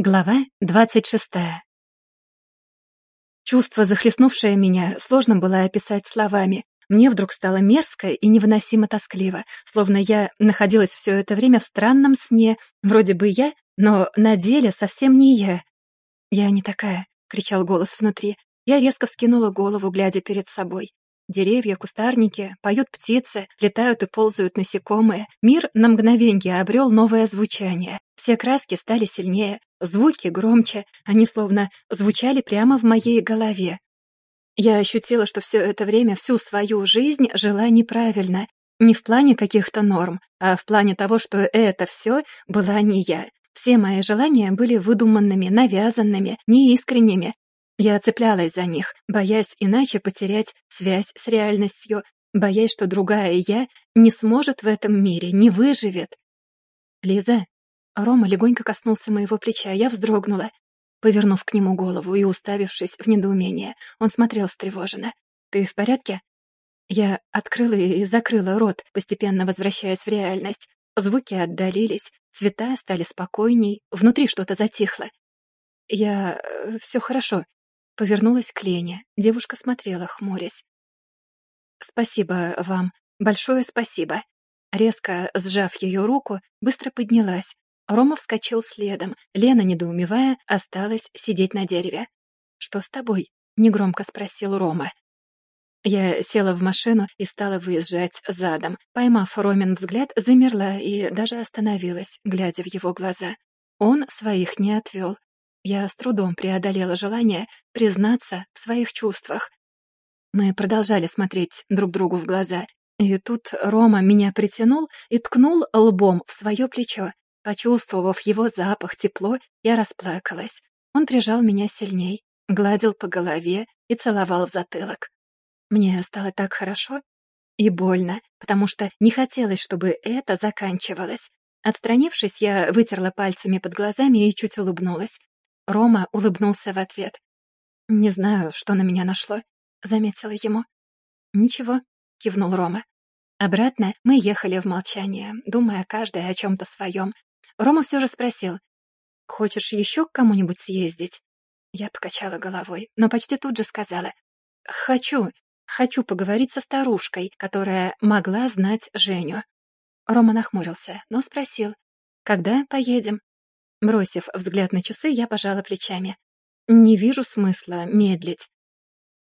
Глава двадцать шестая. Чувство, захлестнувшее меня, сложно было описать словами. Мне вдруг стало мерзко и невыносимо тоскливо, словно я находилась все это время в странном сне, вроде бы я, но на деле совсем не я. «Я не такая», — кричал голос внутри. Я резко вскинула голову, глядя перед собой. Деревья, кустарники, поют птицы, летают и ползают насекомые. Мир на мгновенье обрел новое звучание. Все краски стали сильнее, звуки громче, они словно звучали прямо в моей голове. Я ощутила, что все это время, всю свою жизнь жила неправильно. Не в плане каких-то норм, а в плане того, что это все была не я. Все мои желания были выдуманными, навязанными, неискренними, я цеплялась за них, боясь иначе потерять связь с реальностью, боясь, что другая я не сможет в этом мире, не выживет. «Лиза?» Рома легонько коснулся моего плеча, я вздрогнула. Повернув к нему голову и уставившись в недоумение, он смотрел встревоженно. «Ты в порядке?» Я открыла и закрыла рот, постепенно возвращаясь в реальность. Звуки отдалились, цвета стали спокойней, внутри что-то затихло. «Я... Э, все хорошо», Повернулась к Лене. Девушка смотрела, хмурясь. «Спасибо вам. Большое спасибо». Резко сжав ее руку, быстро поднялась. Рома вскочил следом. Лена, недоумевая, осталась сидеть на дереве. «Что с тобой?» — негромко спросил Рома. Я села в машину и стала выезжать задом. Поймав Ромин взгляд, замерла и даже остановилась, глядя в его глаза. Он своих не отвел. Я с трудом преодолела желание признаться в своих чувствах. Мы продолжали смотреть друг другу в глаза, и тут Рома меня притянул и ткнул лбом в свое плечо. Почувствовав его запах, тепло, я расплакалась. Он прижал меня сильней, гладил по голове и целовал в затылок. Мне стало так хорошо и больно, потому что не хотелось, чтобы это заканчивалось. Отстранившись, я вытерла пальцами под глазами и чуть улыбнулась. Рома улыбнулся в ответ. «Не знаю, что на меня нашло», — заметила ему. «Ничего», — кивнул Рома. Обратно мы ехали в молчание, думая каждый о чем-то своем. Рома все же спросил, «Хочешь еще к кому-нибудь съездить?» Я покачала головой, но почти тут же сказала, «Хочу, хочу поговорить со старушкой, которая могла знать Женю». Рома нахмурился, но спросил, «Когда поедем?» Бросив взгляд на часы, я пожала плечами. Не вижу смысла медлить.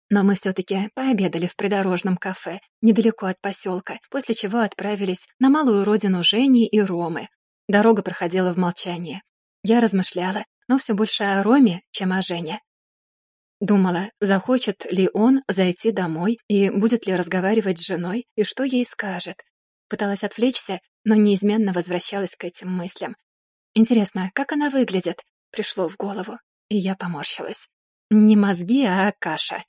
Но мы все-таки пообедали в придорожном кафе, недалеко от поселка, после чего отправились на малую родину Жени и Ромы. Дорога проходила в молчании. Я размышляла, но все больше о Роме, чем о Жене. Думала, захочет ли он зайти домой и будет ли разговаривать с женой, и что ей скажет. Пыталась отвлечься, но неизменно возвращалась к этим мыслям. Интересно, как она выглядит? Пришло в голову, и я поморщилась. Не мозги, а каша.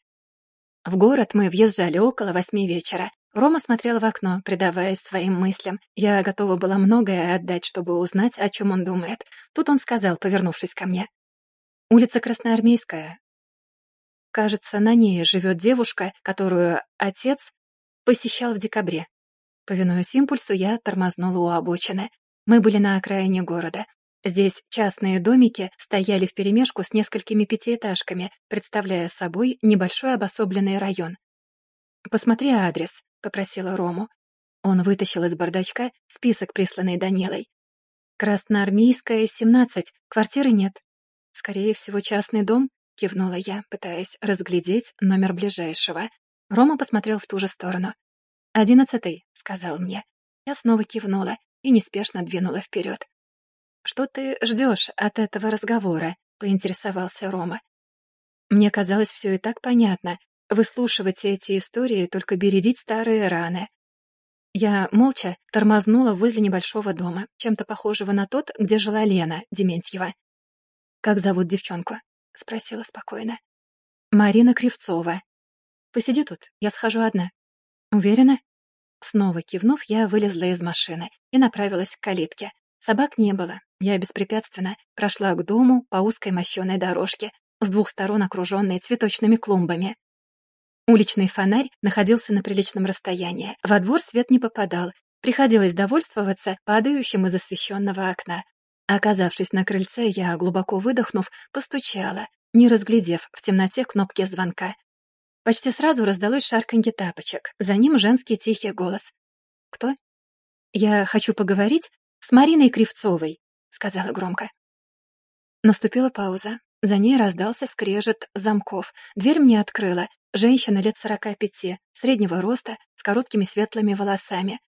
В город мы въезжали около восьми вечера. Рома смотрел в окно, предаваясь своим мыслям. Я готова была многое отдать, чтобы узнать, о чем он думает. Тут он сказал, повернувшись ко мне. «Улица Красноармейская. Кажется, на ней живет девушка, которую отец посещал в декабре. Повинуясь импульсу, я тормознула у обочины. Мы были на окраине города. Здесь частные домики стояли вперемешку с несколькими пятиэтажками, представляя собой небольшой обособленный район. «Посмотри адрес», — попросила Рому. Он вытащил из бардачка список, присланный Данилой. «Красноармейская, 17, квартиры нет». «Скорее всего, частный дом», — кивнула я, пытаясь разглядеть номер ближайшего. Рома посмотрел в ту же сторону. «Одиннадцатый», — сказал мне. Я снова кивнула и неспешно двинула вперед. «Что ты ждешь от этого разговора?» — поинтересовался Рома. Мне казалось, все и так понятно. Выслушивать эти истории, только бередить старые раны. Я молча тормознула возле небольшого дома, чем-то похожего на тот, где жила Лена Дементьева. «Как зовут девчонку?» — спросила спокойно. «Марина Кривцова. Посиди тут, я схожу одна». «Уверена?» Снова кивнув, я вылезла из машины и направилась к калитке. Собак не было. Я беспрепятственно прошла к дому по узкой мощеной дорожке, с двух сторон окруженной цветочными клумбами. Уличный фонарь находился на приличном расстоянии. Во двор свет не попадал. Приходилось довольствоваться падающим из освещенного окна. Оказавшись на крыльце, я, глубоко выдохнув, постучала, не разглядев в темноте кнопки звонка. Почти сразу раздалось шарканье тапочек, за ним женский тихий голос. «Кто?» «Я хочу поговорить с Мариной Кривцовой», — сказала громко. Наступила пауза. За ней раздался скрежет замков. Дверь мне открыла. Женщина лет сорока пяти, среднего роста, с короткими светлыми волосами.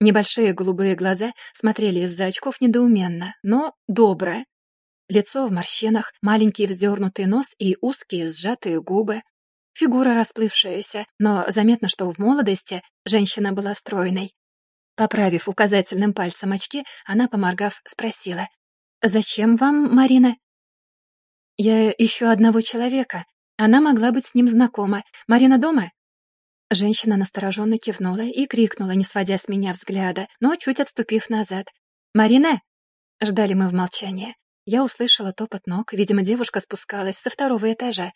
Небольшие голубые глаза смотрели из-за очков недоуменно, но добро. Лицо в морщинах, маленький вздернутый нос и узкие сжатые губы. Фигура расплывшаяся, но заметно, что в молодости женщина была стройной. Поправив указательным пальцем очки, она, поморгав, спросила. «Зачем вам, Марина?» «Я ищу одного человека. Она могла быть с ним знакома. Марина дома?» Женщина настороженно кивнула и крикнула, не сводя с меня взгляда, но чуть отступив назад. «Марина!» Ждали мы в молчании. Я услышала топот ног, видимо, девушка спускалась со второго этажа.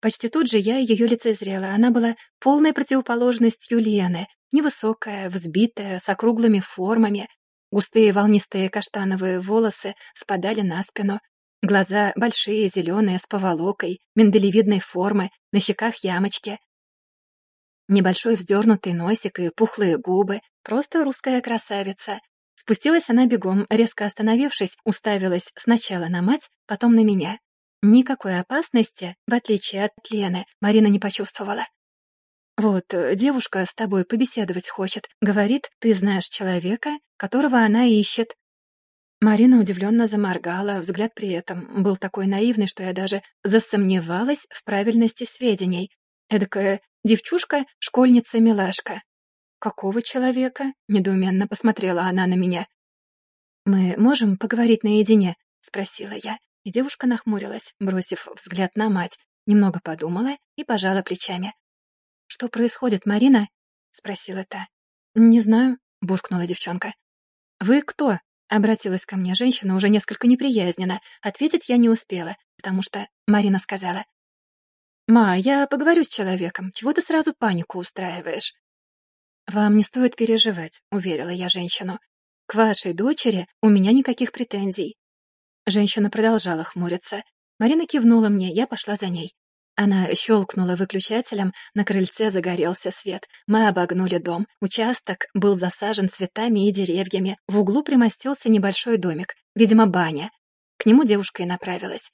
Почти тут же я ее лицезрела. Она была полной противоположностью Лены, невысокая, взбитая, с округлыми формами. Густые волнистые каштановые волосы спадали на спину. Глаза большие, зеленые, с поволокой, миндалевидной формы, на щеках ямочки. Небольшой вздернутый носик и пухлые губы. Просто русская красавица. Спустилась она бегом, резко остановившись, уставилась сначала на мать, потом на меня. Никакой опасности, в отличие от Лены, Марина не почувствовала. «Вот, девушка с тобой побеседовать хочет. Говорит, ты знаешь человека, которого она ищет». Марина удивленно заморгала, взгляд при этом был такой наивный, что я даже засомневалась в правильности сведений. Эдакая девчушка, школьница-милашка. «Какого человека?» — недоуменно посмотрела она на меня. «Мы можем поговорить наедине?» — спросила я, и девушка нахмурилась, бросив взгляд на мать, немного подумала и пожала плечами. «Что происходит, Марина?» — спросила та. «Не знаю», — буркнула девчонка. «Вы кто?» — обратилась ко мне женщина уже несколько неприязненно. Ответить я не успела, потому что Марина сказала. «Ма, я поговорю с человеком. Чего ты сразу панику устраиваешь?» «Вам не стоит переживать», — уверила я женщину. «К вашей дочери у меня никаких претензий». Женщина продолжала хмуриться. Марина кивнула мне, я пошла за ней. Она щелкнула выключателем, на крыльце загорелся свет. Мы обогнули дом. Участок был засажен цветами и деревьями. В углу примостился небольшой домик, видимо, баня. К нему девушка и направилась.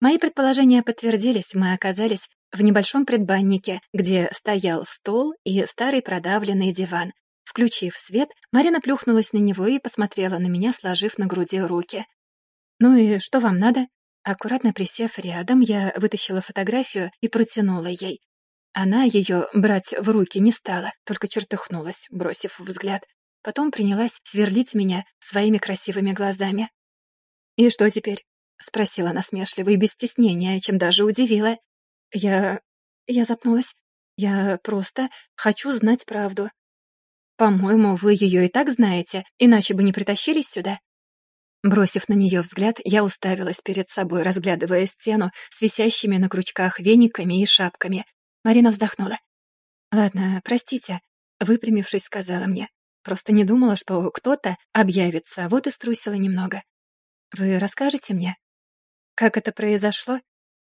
Мои предположения подтвердились, мы оказались в небольшом предбаннике, где стоял стол и старый продавленный диван. Включив свет, Марина плюхнулась на него и посмотрела на меня, сложив на груди руки. «Ну и что вам надо?» Аккуратно присев рядом, я вытащила фотографию и протянула ей. Она ее брать в руки не стала, только чертыхнулась, бросив взгляд. Потом принялась сверлить меня своими красивыми глазами. «И что теперь?» — спросила насмешливо и без стеснения, чем даже удивила. «Я... я запнулась. Я просто хочу знать правду. По-моему, вы ее и так знаете, иначе бы не притащились сюда». Бросив на нее взгляд, я уставилась перед собой, разглядывая стену с висящими на крючках вениками и шапками. Марина вздохнула. «Ладно, простите», — выпрямившись, сказала мне. «Просто не думала, что кто-то объявится, вот и струсила немного. Вы расскажете мне?» Как это произошло?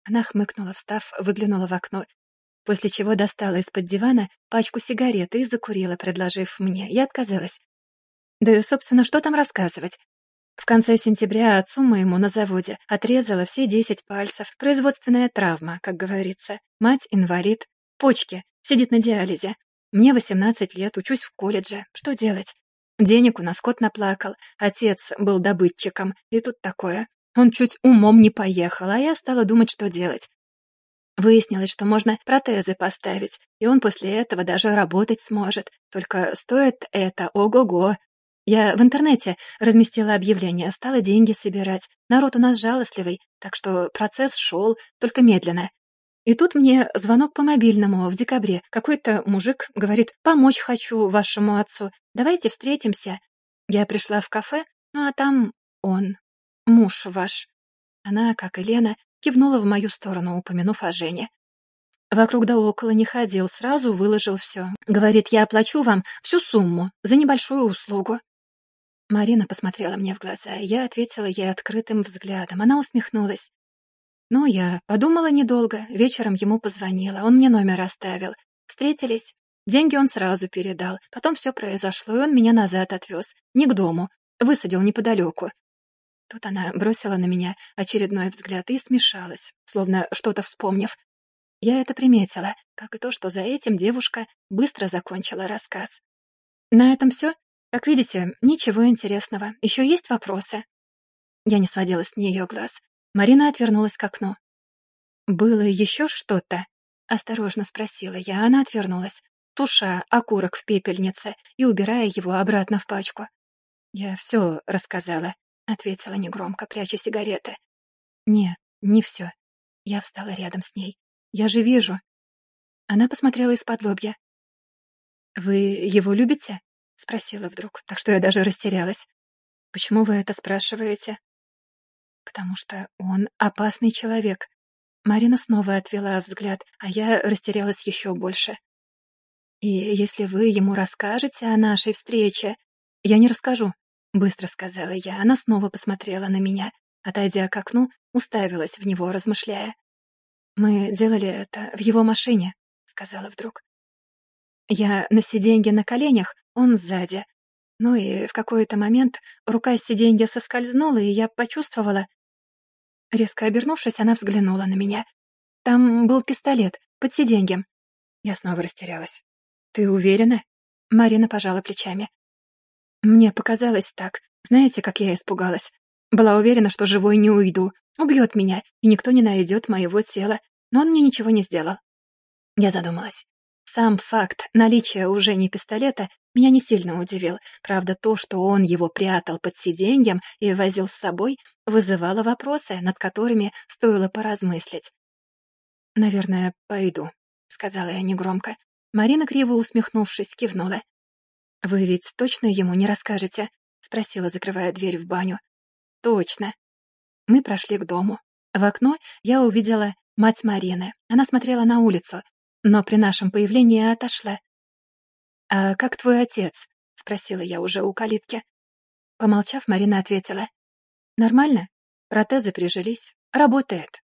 Она хмыкнула, встав, выглянула в окно, после чего достала из-под дивана пачку сигарет и закурила, предложив мне. Я отказалась. Да, собственно, что там рассказывать? В конце сентября отцу моему на заводе отрезала все десять пальцев. Производственная травма, как говорится. Мать инвалид. Почки. Сидит на диализе. Мне 18 лет, учусь в колледже. Что делать? Денег у нас кот наплакал. Отец был добытчиком. И тут такое. Он чуть умом не поехал, а я стала думать, что делать. Выяснилось, что можно протезы поставить, и он после этого даже работать сможет. Только стоит это ого-го. Я в интернете разместила объявление, стала деньги собирать. Народ у нас жалостливый, так что процесс шел, только медленно. И тут мне звонок по мобильному в декабре. Какой-то мужик говорит, помочь хочу вашему отцу. Давайте встретимся. Я пришла в кафе, ну а там он муж ваш». Она, как и Лена, кивнула в мою сторону, упомянув о Жене. Вокруг да около не ходил, сразу выложил все. Говорит, я оплачу вам всю сумму за небольшую услугу. Марина посмотрела мне в глаза, я ответила ей открытым взглядом. Она усмехнулась. Ну, я подумала недолго, вечером ему позвонила, он мне номер оставил. Встретились. Деньги он сразу передал. Потом все произошло, и он меня назад отвез. Не к дому. Высадил неподалеку. Тут она бросила на меня очередной взгляд и смешалась, словно что-то вспомнив. Я это приметила, как и то, что за этим девушка быстро закончила рассказ. На этом все. Как видите, ничего интересного. Еще есть вопросы? Я не сводила с нее глаз. Марина отвернулась к окну. «Было еще что-то?» — осторожно спросила я. Она отвернулась, туша окурок в пепельнице и убирая его обратно в пачку. «Я все рассказала», — ответила негромко, пряча сигареты. «Нет, не все». Я встала рядом с ней. «Я же вижу». Она посмотрела из-под лобья. «Вы его любите?» — спросила вдруг, так что я даже растерялась. «Почему вы это спрашиваете?» «Потому что он опасный человек». Марина снова отвела взгляд, а я растерялась еще больше. «И если вы ему расскажете о нашей встрече...» «Я не расскажу», — быстро сказала я. Она снова посмотрела на меня, отойдя к окну, уставилась в него, размышляя. «Мы делали это в его машине», — сказала вдруг. Я на сиденье на коленях, он сзади. Ну и в какой-то момент рука с сиденья соскользнула, и я почувствовала... Резко обернувшись, она взглянула на меня. Там был пистолет под сиденьем. Я снова растерялась. «Ты уверена?» Марина пожала плечами. Мне показалось так. Знаете, как я испугалась? Была уверена, что живой не уйду. Убьет меня, и никто не найдет моего тела. Но он мне ничего не сделал. Я задумалась. Сам факт наличия уже не пистолета меня не сильно удивил. Правда, то, что он его прятал под сиденьем и возил с собой, вызывало вопросы, над которыми стоило поразмыслить. «Наверное, пойду», — сказала я негромко. Марина, криво усмехнувшись, кивнула. «Вы ведь точно ему не расскажете?» — спросила, закрывая дверь в баню. «Точно». Мы прошли к дому. В окно я увидела мать Марины. Она смотрела на улицу, но при нашем появлении отошла. «А как твой отец?» — спросила я уже у калитки. Помолчав, Марина ответила. «Нормально. Протезы прижились. Работает.